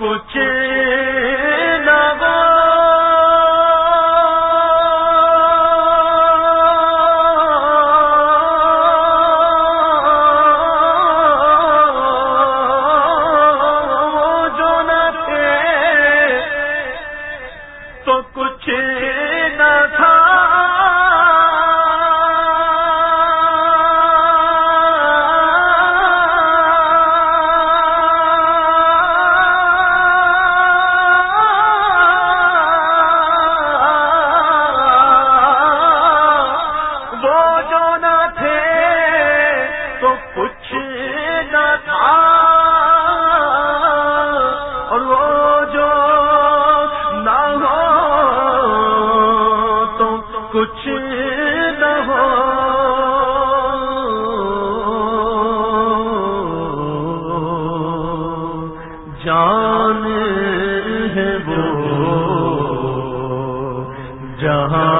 کچھ کچھ نہ ہو جان ہے وہ۔ جہاں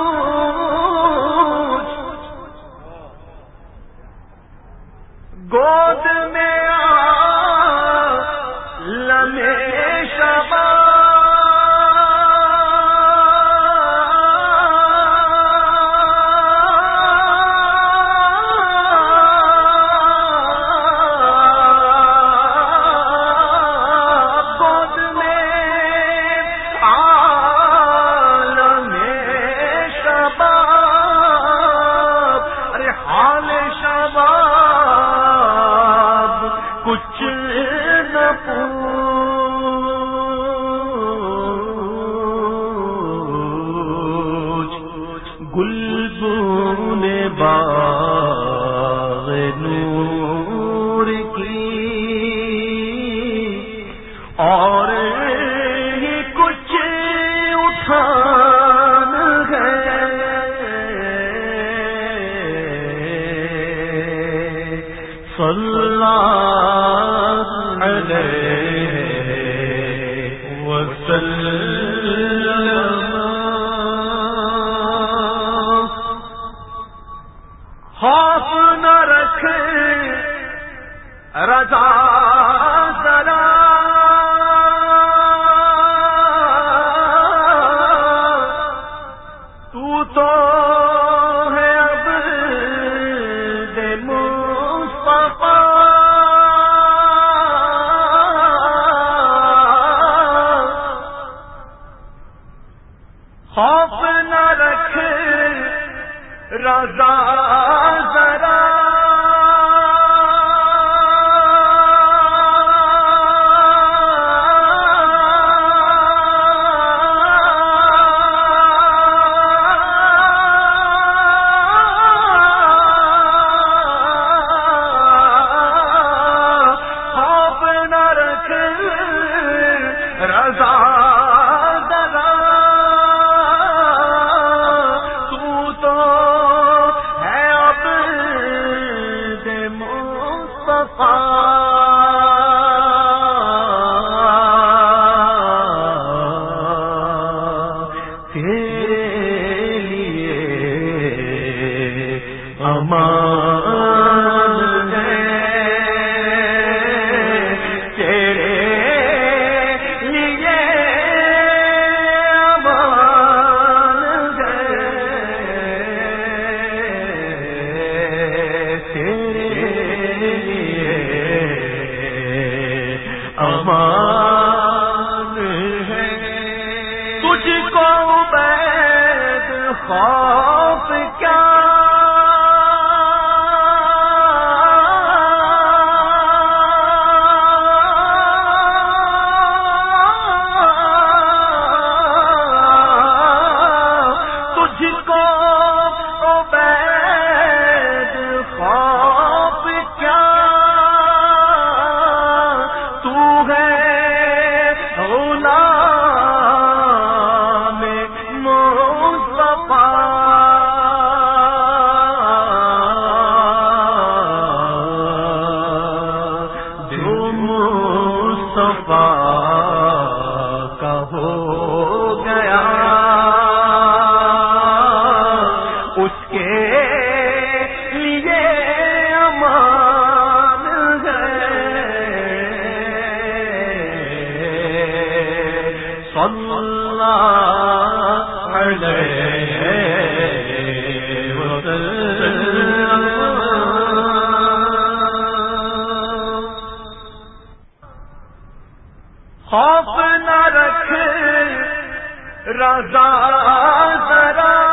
صلى عليه وسلم۔ خوف نہ رکھے رضا ذرا ہمارا مصطفیٰ کا ہو گیا۔ اس کے لیے امان ہے۔ صلی اللہ علیہ خوف نہ رکھے رضا ذرا